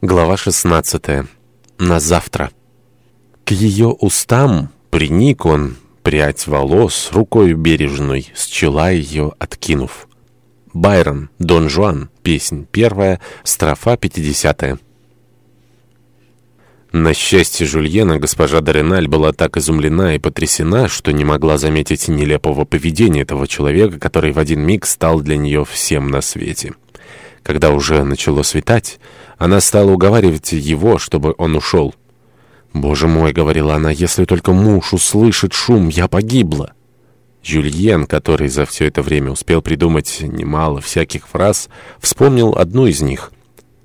Глава 16. На завтра. К ее устам приник он, прядь волос, рукой бережной, с чела ее откинув. Байрон, Дон Жуан, песнь первая, строфа пятидесятая. На счастье Жульена госпожа Дореналь была так изумлена и потрясена, что не могла заметить нелепого поведения этого человека, который в один миг стал для нее всем на свете. Когда уже начало светать, она стала уговаривать его, чтобы он ушел. «Боже мой», — говорила она, — «если только муж услышит шум, я погибла». Жюльен, который за все это время успел придумать немало всяких фраз, вспомнил одну из них.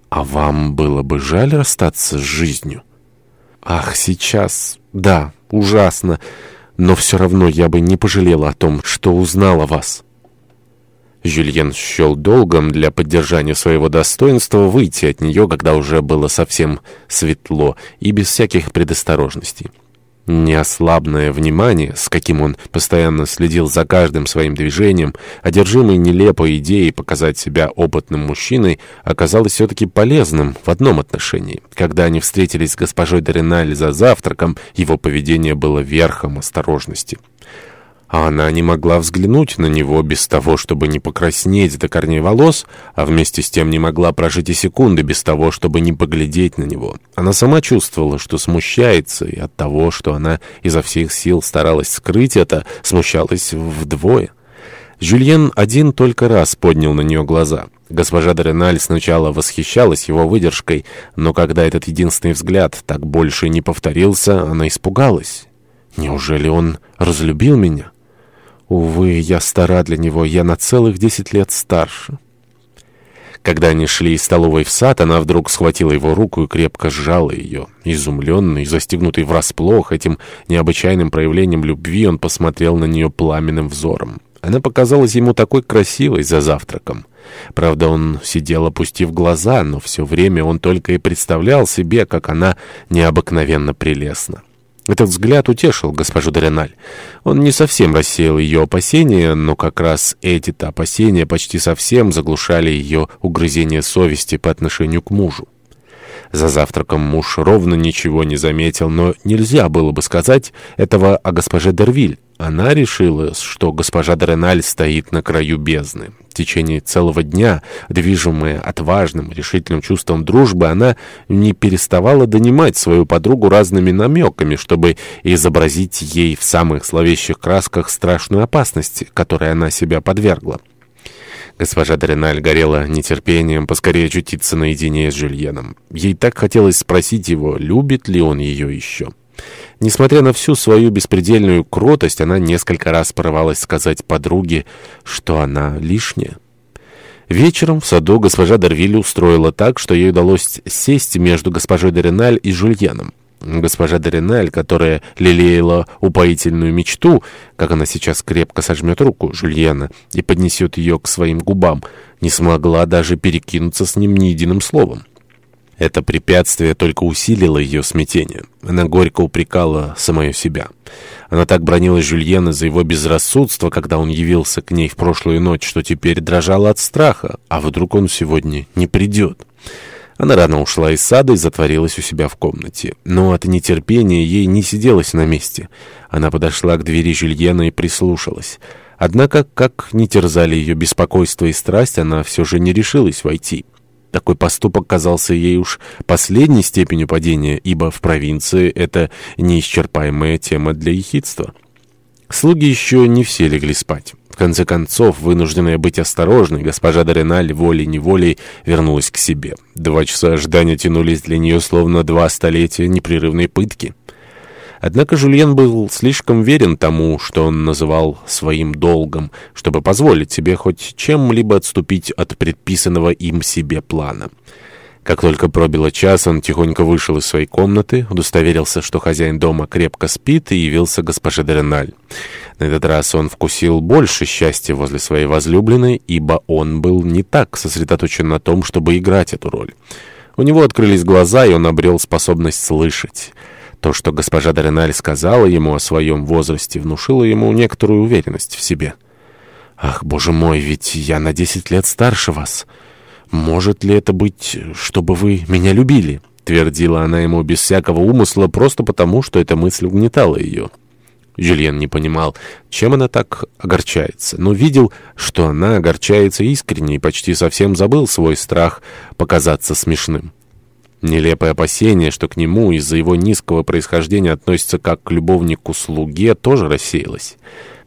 «А вам было бы жаль расстаться с жизнью?» «Ах, сейчас... Да, ужасно. Но все равно я бы не пожалела о том, что узнала вас». Жюльен счел долгом для поддержания своего достоинства выйти от нее, когда уже было совсем светло и без всяких предосторожностей. Неослабное внимание, с каким он постоянно следил за каждым своим движением, одержимый нелепой идеей показать себя опытным мужчиной, оказалось все-таки полезным в одном отношении. Когда они встретились с госпожой Дориналь за завтраком, его поведение было верхом осторожности а она не могла взглянуть на него без того, чтобы не покраснеть до корней волос, а вместе с тем не могла прожить и секунды без того, чтобы не поглядеть на него. Она сама чувствовала, что смущается, и от того, что она изо всех сил старалась скрыть это, смущалась вдвое. Жюльен один только раз поднял на нее глаза. Госпожа Дореналь сначала восхищалась его выдержкой, но когда этот единственный взгляд так больше не повторился, она испугалась. «Неужели он разлюбил меня?» Увы, я стара для него, я на целых десять лет старше. Когда они шли из столовой в сад, она вдруг схватила его руку и крепко сжала ее. Изумленный, застегнутый врасплох этим необычайным проявлением любви, он посмотрел на нее пламенным взором. Она показалась ему такой красивой за завтраком. Правда, он сидел, опустив глаза, но все время он только и представлял себе, как она необыкновенно прелестна. Этот взгляд утешил госпожу Дореналь. Он не совсем рассеял ее опасения, но как раз эти-то опасения почти совсем заглушали ее угрызение совести по отношению к мужу. За завтраком муж ровно ничего не заметил, но нельзя было бы сказать этого о госпоже Дервиль. Она решила, что госпожа Дореналь стоит на краю бездны. В течение целого дня, движимая отважным решительным чувством дружбы, она не переставала донимать свою подругу разными намеками, чтобы изобразить ей в самых зловещих красках страшную опасность, которой она себя подвергла. Госпожа Дореналь горела нетерпением поскорее очутиться наедине с Жюльеном. Ей так хотелось спросить его, любит ли он ее еще. Несмотря на всю свою беспредельную кротость, она несколько раз порывалась сказать подруге, что она лишняя. Вечером в саду госпожа Дарвиль устроила так, что ей удалось сесть между госпожой Дореналь и Жюльеном. Госпожа Дореналь, которая лелеяла упоительную мечту, как она сейчас крепко сожмет руку Жюльена и поднесет ее к своим губам, не смогла даже перекинуться с ним ни единым словом. Это препятствие только усилило ее смятение. Она горько упрекала самое себя. Она так бронила Жюльена за его безрассудство, когда он явился к ней в прошлую ночь, что теперь дрожала от страха, а вдруг он сегодня не придет. Она рано ушла из сада и затворилась у себя в комнате. Но от нетерпения ей не сиделось на месте. Она подошла к двери Жюльена и прислушалась. Однако, как не терзали ее беспокойство и страсть, она все же не решилась войти. Такой поступок казался ей уж последней степенью падения, ибо в провинции это неисчерпаемая тема для ехидства. Слуги еще не все легли спать. В конце концов, вынужденная быть осторожной, госпожа Дореналь волей-неволей вернулась к себе. Два часа ожидания тянулись для нее словно два столетия непрерывной пытки. Однако Жульен был слишком верен тому, что он называл своим долгом, чтобы позволить себе хоть чем-либо отступить от предписанного им себе плана. Как только пробило час, он тихонько вышел из своей комнаты, удостоверился, что хозяин дома крепко спит, и явился госпоже Дереналь. На этот раз он вкусил больше счастья возле своей возлюбленной, ибо он был не так сосредоточен на том, чтобы играть эту роль. У него открылись глаза, и он обрел способность слышать. То, что госпожа Дереналь сказала ему о своем возрасте, внушило ему некоторую уверенность в себе. «Ах, боже мой, ведь я на десять лет старше вас!» «Может ли это быть, чтобы вы меня любили?» — твердила она ему без всякого умысла, просто потому, что эта мысль угнетала ее. Жюльен не понимал, чем она так огорчается, но видел, что она огорчается искренне и почти совсем забыл свой страх показаться смешным. Нелепое опасение, что к нему из-за его низкого происхождения относится как к любовнику-слуге, тоже рассеялось.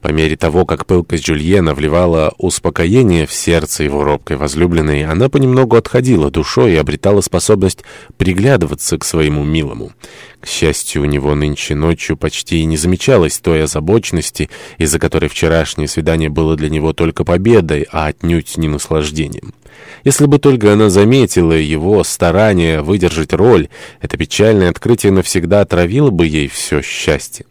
По мере того, как пылкость Жюльена вливала успокоение в сердце его робкой возлюбленной, она понемногу отходила душой и обретала способность приглядываться к своему милому. К счастью, у него нынче ночью почти не замечалось той озабоченности, из-за которой вчерашнее свидание было для него только победой, а отнюдь не наслаждением. Если бы только она заметила его старание выдержать роль, это печальное открытие навсегда отравило бы ей все счастье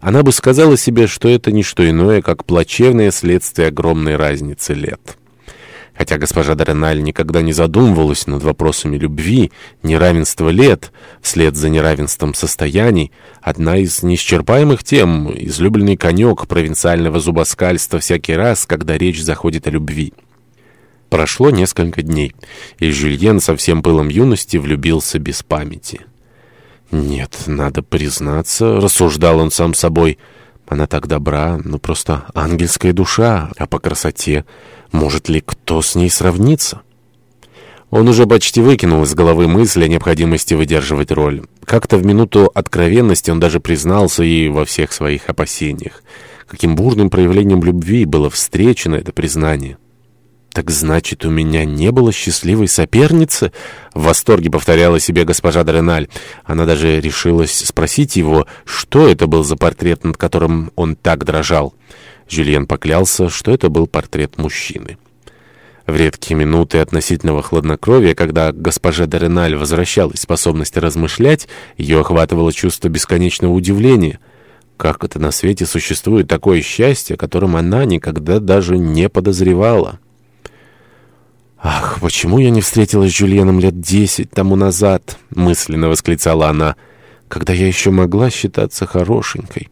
она бы сказала себе, что это не что иное, как плачевное следствие огромной разницы лет. Хотя госпожа Дореналь никогда не задумывалась над вопросами любви, неравенства лет, вслед за неравенством состояний, одна из неисчерпаемых тем — излюбленный конек провинциального зубоскальства всякий раз, когда речь заходит о любви. Прошло несколько дней, и Жюльен со всем пылом юности влюбился без памяти. «Нет, надо признаться», — рассуждал он сам собой. «Она так добра, ну просто ангельская душа, а по красоте может ли кто с ней сравниться?» Он уже почти выкинул из головы мысль о необходимости выдерживать роль. Как-то в минуту откровенности он даже признался ей во всех своих опасениях. Каким бурным проявлением любви было встречено это признание. «Так значит, у меня не было счастливой соперницы?» В восторге повторяла себе госпожа Дреналь. Она даже решилась спросить его, что это был за портрет, над которым он так дрожал. Жюльен поклялся, что это был портрет мужчины. В редкие минуты относительного хладнокровия, когда госпожа Дореналь возвращалась способность размышлять, ее охватывало чувство бесконечного удивления. Как это на свете существует такое счастье, о котором она никогда даже не подозревала? «Ах, почему я не встретилась с Жюльеном лет десять тому назад?» — мысленно восклицала она, «когда я еще могла считаться хорошенькой».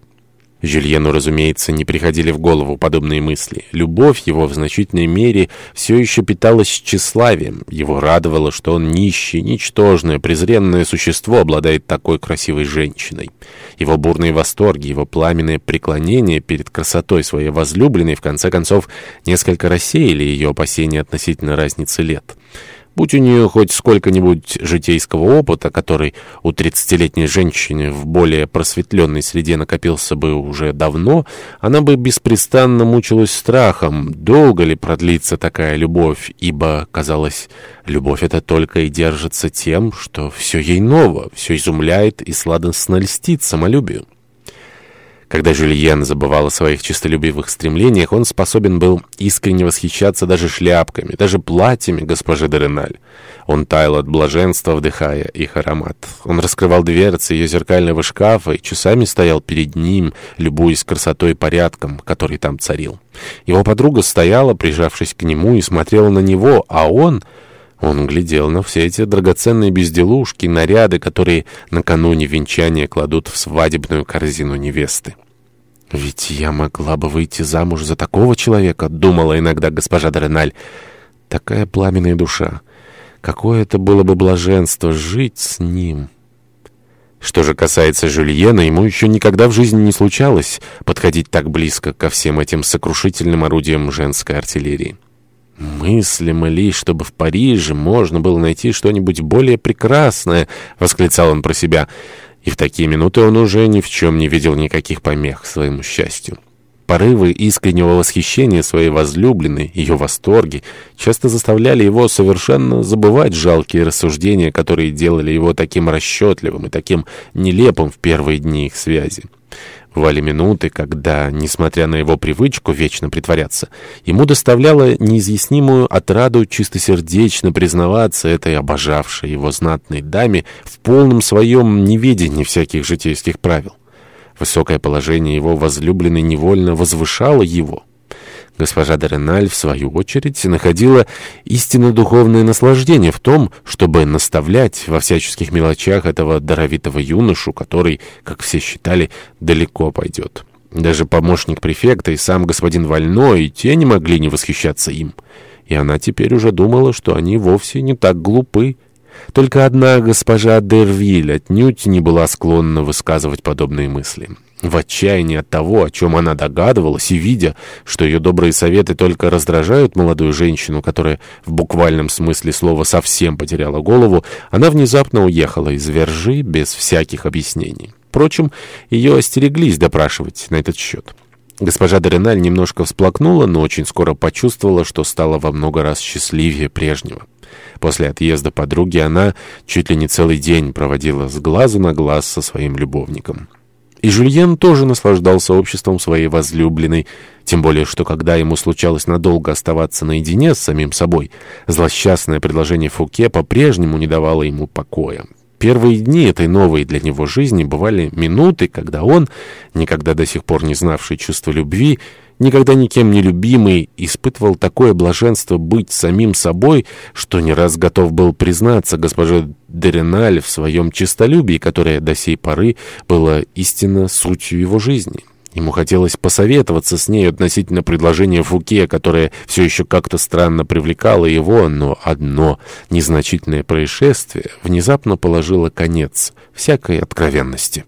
Жюльену, разумеется, не приходили в голову подобные мысли. Любовь его в значительной мере все еще питалась тщеславием. Его радовало, что он нищий, ничтожное, презренное существо обладает такой красивой женщиной. Его бурные восторги, его пламенное преклонение перед красотой своей возлюбленной, в конце концов, несколько рассеяли ее опасения относительно разницы лет. Будь у нее хоть сколько-нибудь житейского опыта, который у тридцатилетней женщины в более просветленной среде накопился бы уже давно, она бы беспрестанно мучилась страхом, долго ли продлится такая любовь, ибо, казалось, любовь эта только и держится тем, что все ей ново, все изумляет и сладостно льстит самолюбию. Когда Жюльен забывал о своих честолюбивых стремлениях, он способен был искренне восхищаться даже шляпками, даже платьями госпожи Дореналь. Он таял от блаженства, вдыхая их аромат. Он раскрывал дверцы ее зеркального шкафа и часами стоял перед ним, любуясь красотой и порядком, который там царил. Его подруга стояла, прижавшись к нему, и смотрела на него, а он... Он глядел на все эти драгоценные безделушки, наряды, которые накануне венчания кладут в свадебную корзину невесты. «Ведь я могла бы выйти замуж за такого человека», — думала иногда госпожа Дореналь. «Такая пламенная душа. Какое это было бы блаженство жить с ним». Что же касается Жюльена, ему еще никогда в жизни не случалось подходить так близко ко всем этим сокрушительным орудиям женской артиллерии. «Мыслимо ли, чтобы в Париже можно было найти что-нибудь более прекрасное?» — восклицал он про себя. И в такие минуты он уже ни в чем не видел никаких помех своему счастью. Порывы искреннего восхищения своей возлюбленной, ее восторги, часто заставляли его совершенно забывать жалкие рассуждения, которые делали его таким расчетливым и таким нелепым в первые дни их связи. Бывали минуты, когда, несмотря на его привычку вечно притворяться, ему доставляло неизъяснимую отраду чистосердечно признаваться этой обожавшей его знатной даме в полном своем неведении всяких житейских правил. Высокое положение его возлюбленной невольно возвышало его. Госпожа Дореналь, в свою очередь, находила истинно духовное наслаждение в том, чтобы наставлять во всяческих мелочах этого даровитого юношу, который, как все считали, далеко пойдет. Даже помощник префекта и сам господин Вально и те не могли не восхищаться им. и она теперь уже думала, что они вовсе не так глупы. Только одна госпожа Дервиль отнюдь не была склонна высказывать подобные мысли. В отчаянии от того, о чем она догадывалась, и видя, что ее добрые советы только раздражают молодую женщину, которая в буквальном смысле слова совсем потеряла голову, она внезапно уехала из Вержи без всяких объяснений. Впрочем, ее остереглись допрашивать на этот счет. Госпожа Дореналь немножко всплакнула, но очень скоро почувствовала, что стала во много раз счастливее прежнего. После отъезда подруги она чуть ли не целый день проводила с глазу на глаз со своим любовником. И Жюльен тоже наслаждался обществом своей возлюбленной, тем более, что когда ему случалось надолго оставаться наедине с самим собой, злосчастное предложение Фуке по-прежнему не давало ему покоя. Первые дни этой новой для него жизни бывали минуты, когда он, никогда до сих пор не знавший чувства любви, никогда никем не любимый, испытывал такое блаженство быть самим собой, что не раз готов был признаться госпоже Дереналь в своем честолюбии, которое до сей поры было истинно сутью его жизни. Ему хотелось посоветоваться с ней относительно предложения Фуке, которое все еще как-то странно привлекало его, но одно незначительное происшествие внезапно положило конец всякой откровенности.